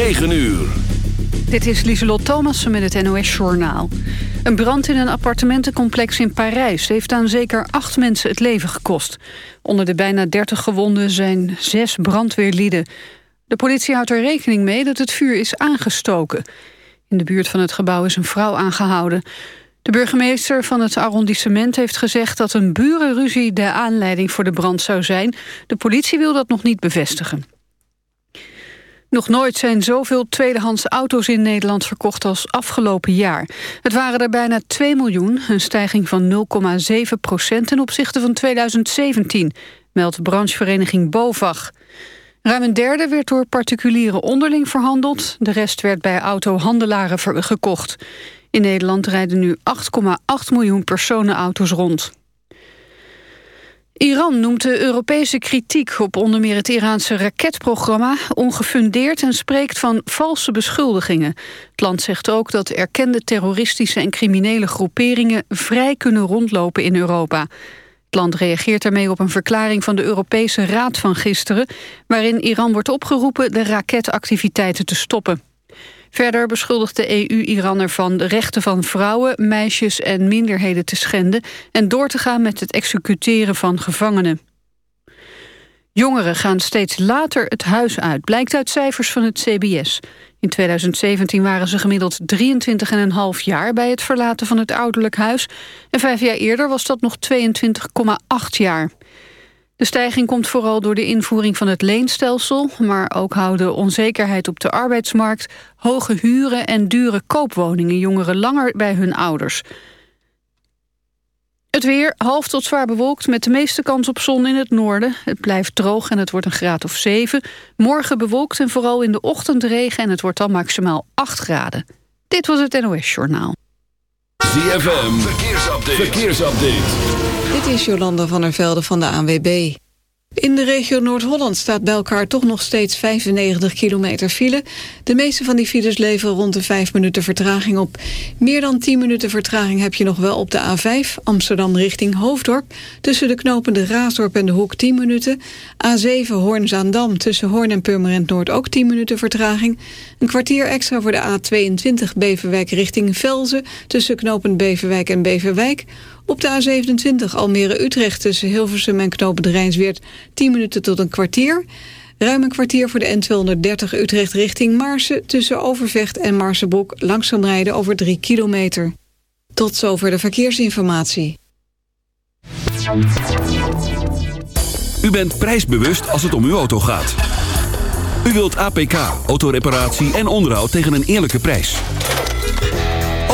9 uur. Dit is Lieselot Thomassen met het NOS-journaal. Een brand in een appartementencomplex in Parijs... heeft aan zeker acht mensen het leven gekost. Onder de bijna 30 gewonden zijn zes brandweerlieden. De politie houdt er rekening mee dat het vuur is aangestoken. In de buurt van het gebouw is een vrouw aangehouden. De burgemeester van het arrondissement heeft gezegd... dat een burenruzie de aanleiding voor de brand zou zijn. De politie wil dat nog niet bevestigen. Nog nooit zijn zoveel tweedehands auto's in Nederland verkocht als afgelopen jaar. Het waren er bijna 2 miljoen, een stijging van 0,7 procent ten opzichte van 2017, meldt branchevereniging BOVAG. Ruim een derde werd door particulieren onderling verhandeld, de rest werd bij autohandelaren gekocht. In Nederland rijden nu 8,8 miljoen personenauto's rond. Iran noemt de Europese kritiek op onder meer het Iraanse raketprogramma ongefundeerd en spreekt van valse beschuldigingen. Het land zegt ook dat erkende terroristische en criminele groeperingen vrij kunnen rondlopen in Europa. Het land reageert daarmee op een verklaring van de Europese Raad van gisteren... waarin Iran wordt opgeroepen de raketactiviteiten te stoppen. Verder beschuldigt de EU Iran ervan de rechten van vrouwen, meisjes en minderheden te schenden... en door te gaan met het executeren van gevangenen. Jongeren gaan steeds later het huis uit, blijkt uit cijfers van het CBS. In 2017 waren ze gemiddeld 23,5 jaar bij het verlaten van het ouderlijk huis... en vijf jaar eerder was dat nog 22,8 jaar. De stijging komt vooral door de invoering van het leenstelsel... maar ook houden onzekerheid op de arbeidsmarkt... hoge huren en dure koopwoningen jongeren langer bij hun ouders. Het weer half tot zwaar bewolkt met de meeste kans op zon in het noorden. Het blijft droog en het wordt een graad of 7. Morgen bewolkt en vooral in de ochtend regen... en het wordt dan maximaal 8 graden. Dit was het NOS Journaal. ZFM, verkeersupdate. verkeersupdate. Dit is Jolanda van der Velde van de ANWB. In de regio Noord-Holland staat bij elkaar toch nog steeds 95 kilometer file. De meeste van die files leveren rond de 5 minuten vertraging op. Meer dan 10 minuten vertraging heb je nog wel op de A5... Amsterdam richting Hoofddorp. Tussen de knopende Raasdorp en de Hoek 10 minuten. A7 Hoorn-Zaandam tussen Hoorn en Purmerend Noord ook 10 minuten vertraging. Een kwartier extra voor de A22 Beverwijk richting Velzen... tussen knopend Beverwijk en Beverwijk... Op de A27 Almere-Utrecht tussen Hilversum en Knopen de Rijnsweert 10 minuten tot een kwartier. Ruim een kwartier voor de N230 Utrecht richting Maarsen... tussen Overvecht en Marsenbroek langzaam rijden over 3 kilometer. Tot zover de verkeersinformatie. U bent prijsbewust als het om uw auto gaat. U wilt APK, autoreparatie en onderhoud tegen een eerlijke prijs.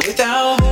Without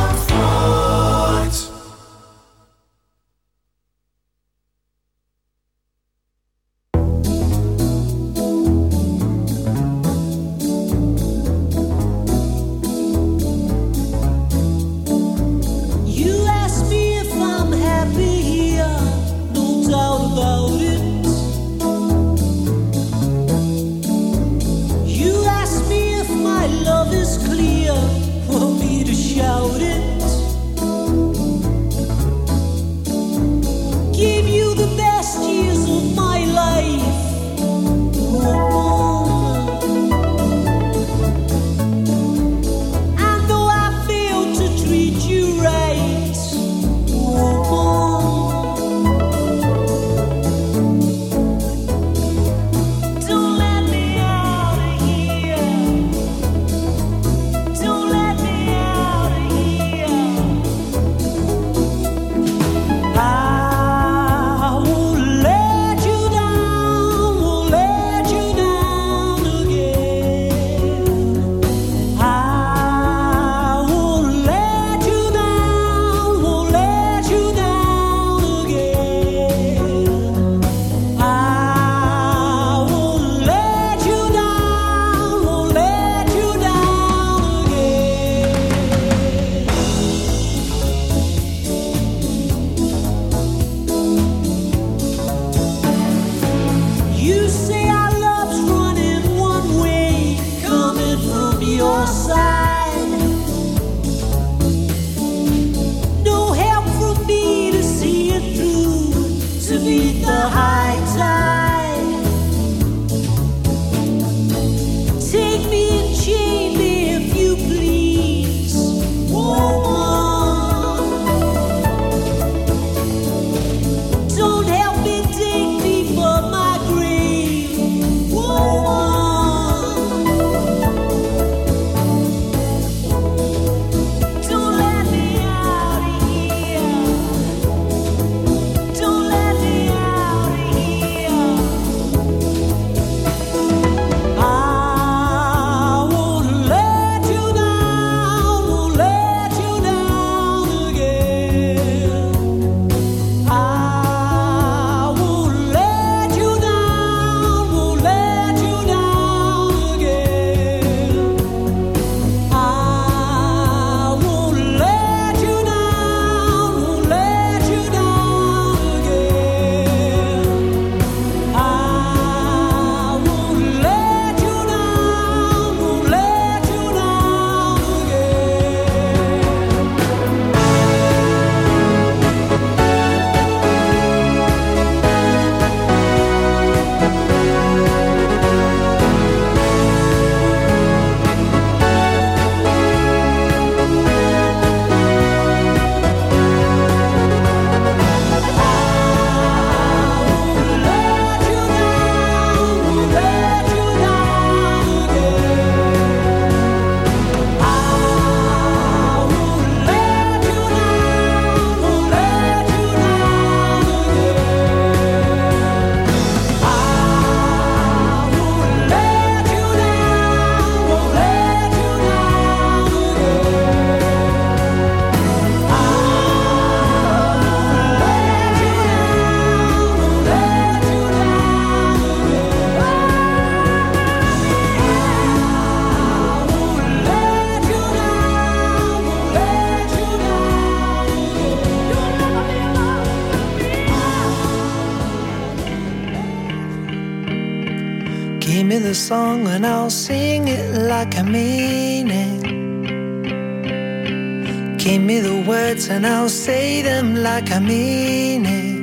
like I mean it.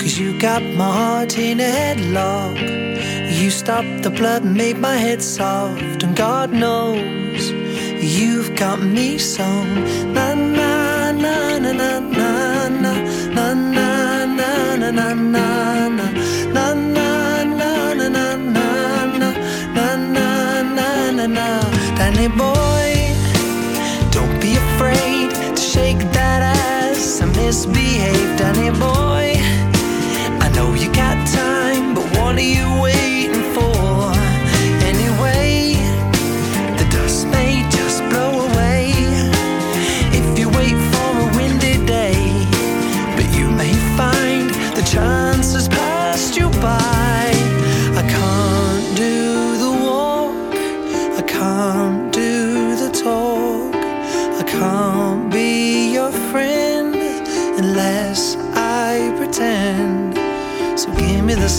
Cause you got my heart in a headlock. You stopped the blood and made my head soft. And God knows you've got me sewn. shake that ass, I misbehaved honey boy. I know you got time, but what are you waiting?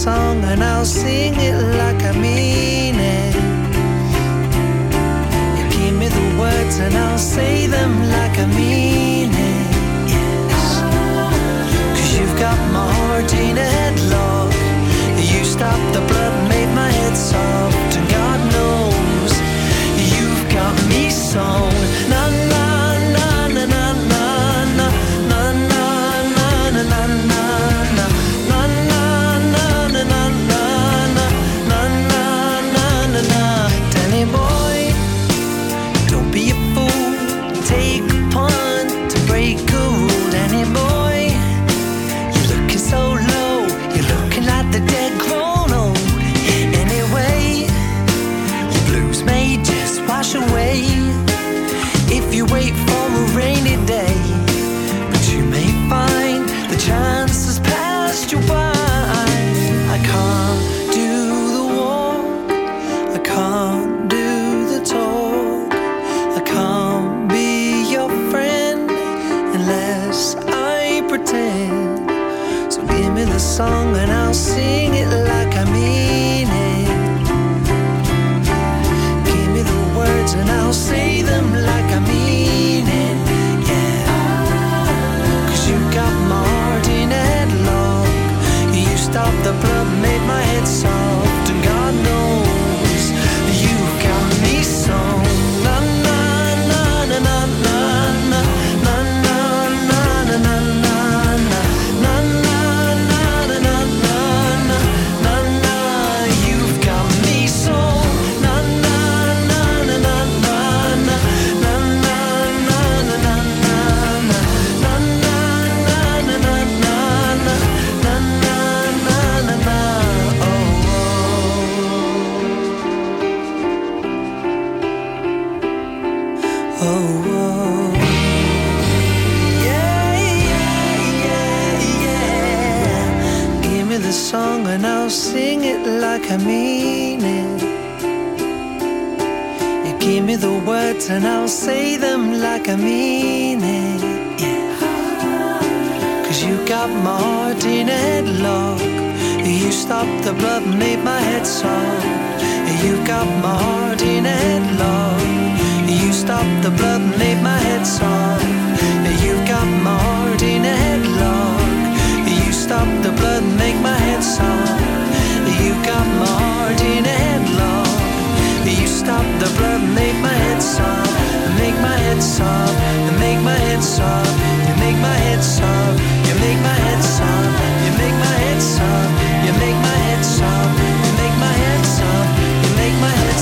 song and I'll sing it like I mean say them like I mean it. Yeah. Cause you got Martin headlock. You stopped the blood, made my head soft. You got Martin headlock. You stopped the blood, made my head soft. You got Martin headlock. You stopped the blood, make my head soft. You got Martin headlock. You stopped the blood, made my head soft make my head soft. you make my head soft. you make my head soft. you make my head soft. you make my head soft. you make my head soft. you make my head soft. you make my head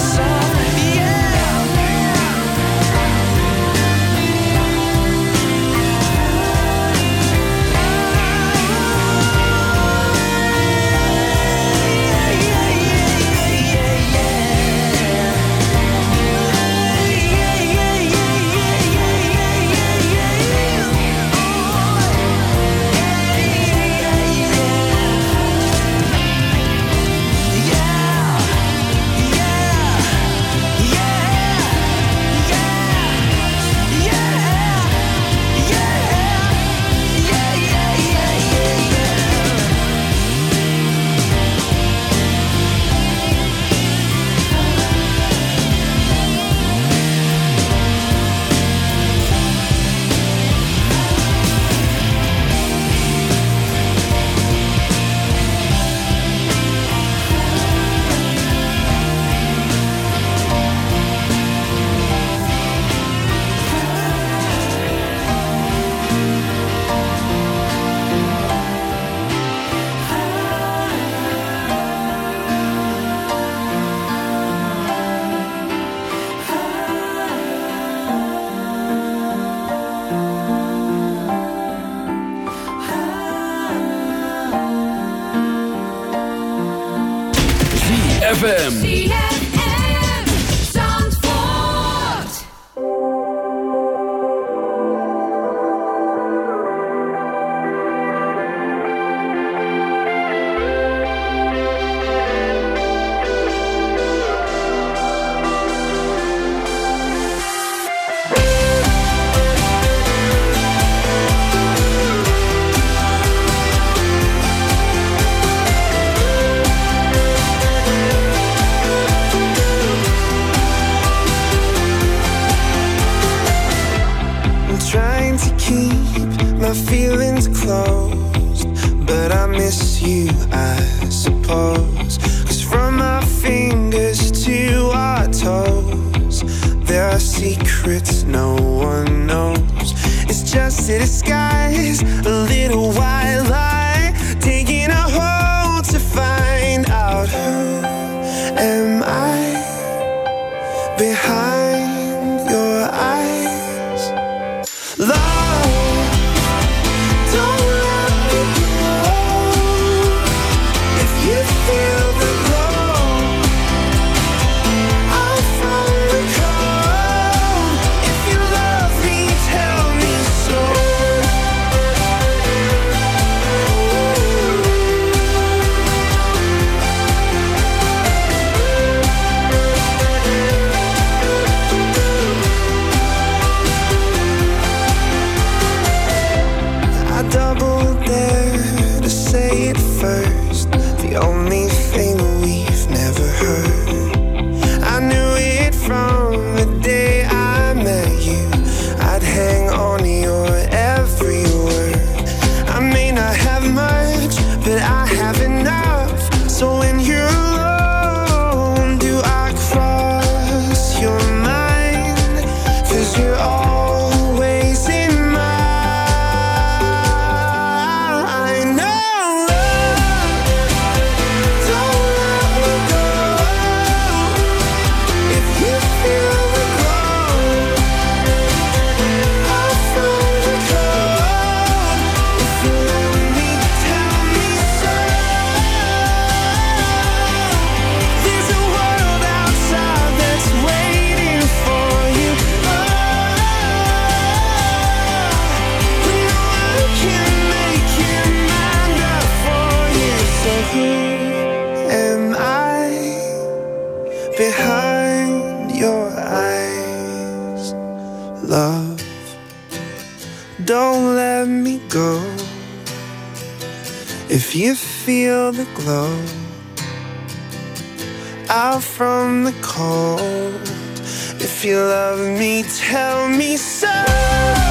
from the cold. If you love me, tell me so.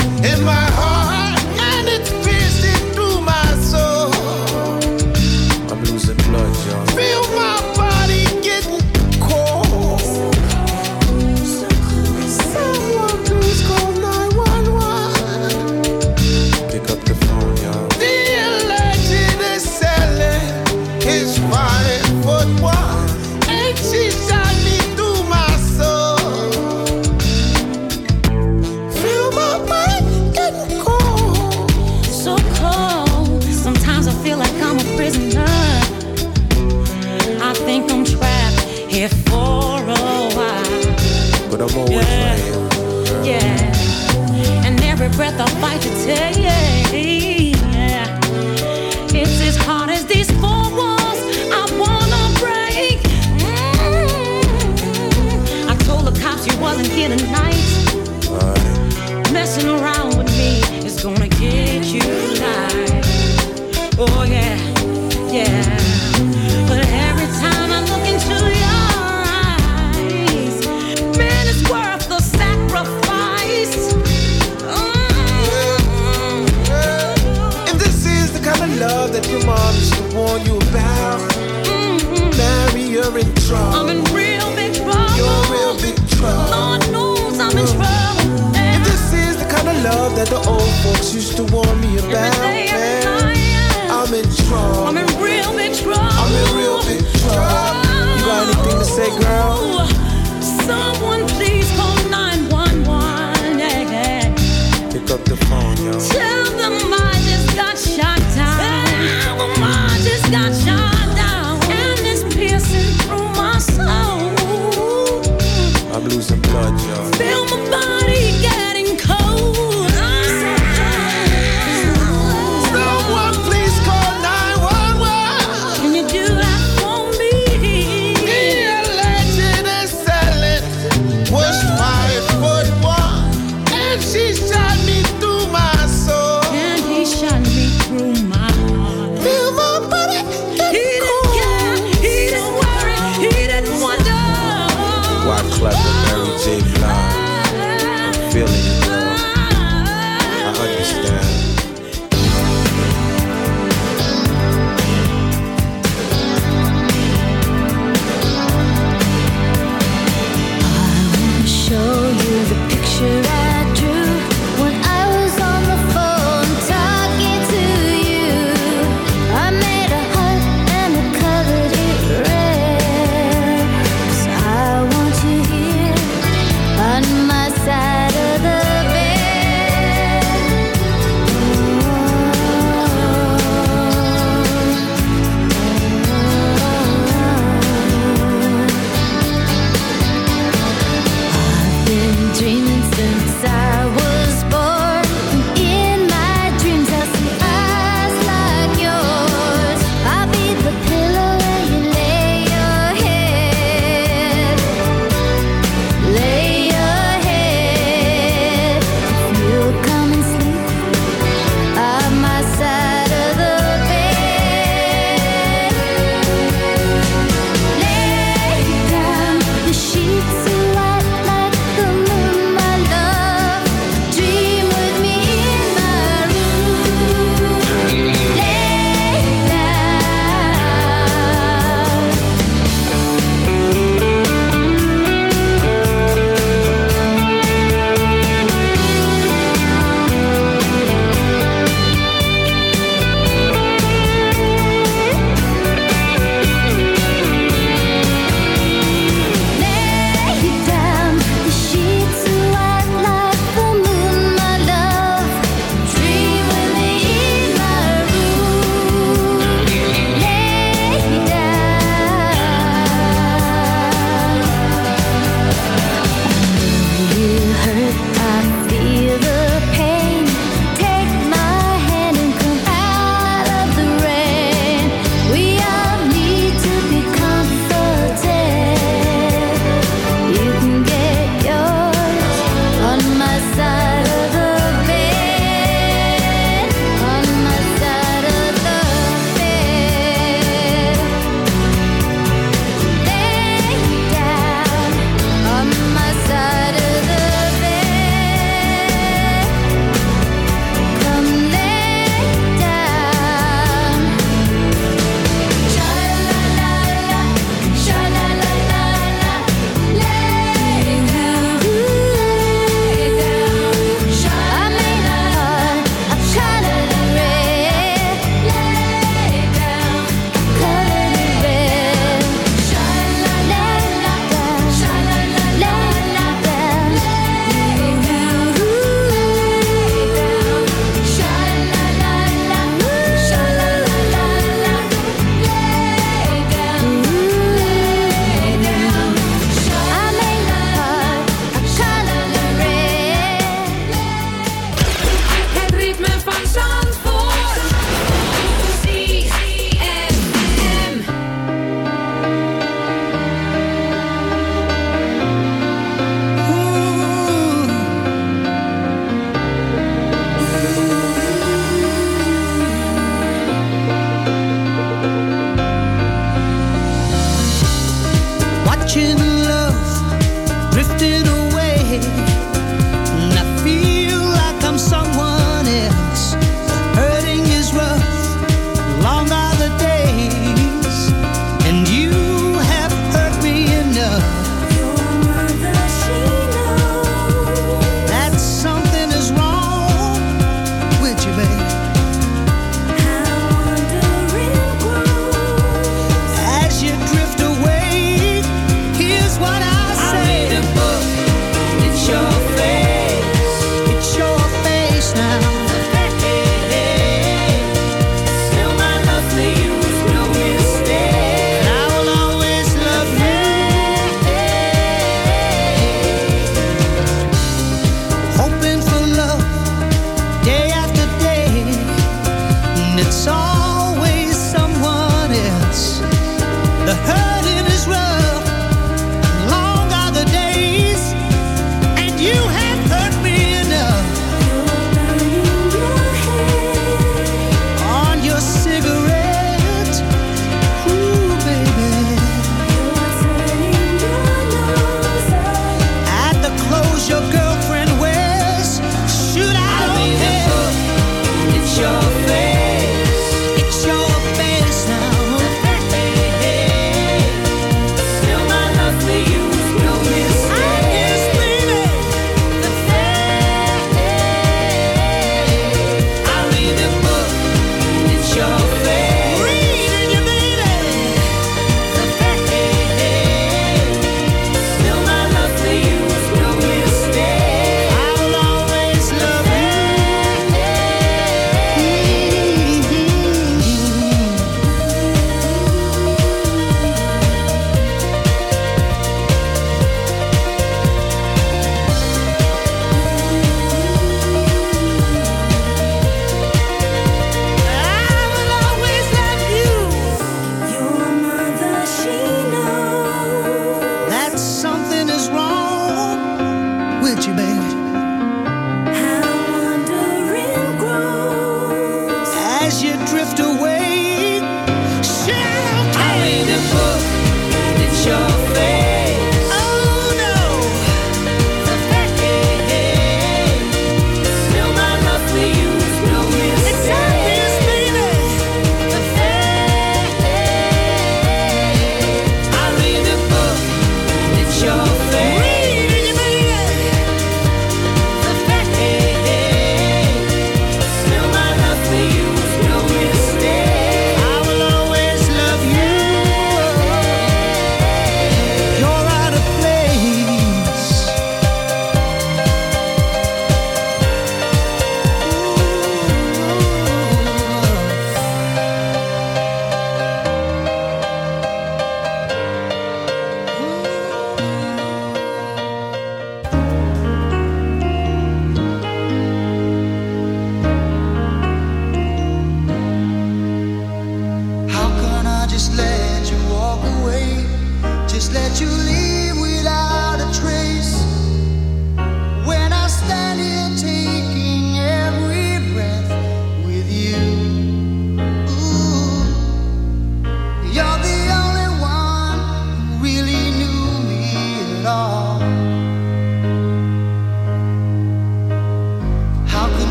tonight, messing around with me is gonna get you tonight. Oh yeah, yeah. But every time I look into your eyes, man, it's worth the sacrifice. Mm-hmm. This is the kind of love that your mom warn you about. Mm-hmm. Marry her in trouble. that the old folks used to warn me about. Man, I'm in trouble.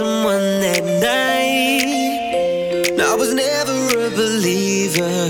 Someone that night. I was never a believer.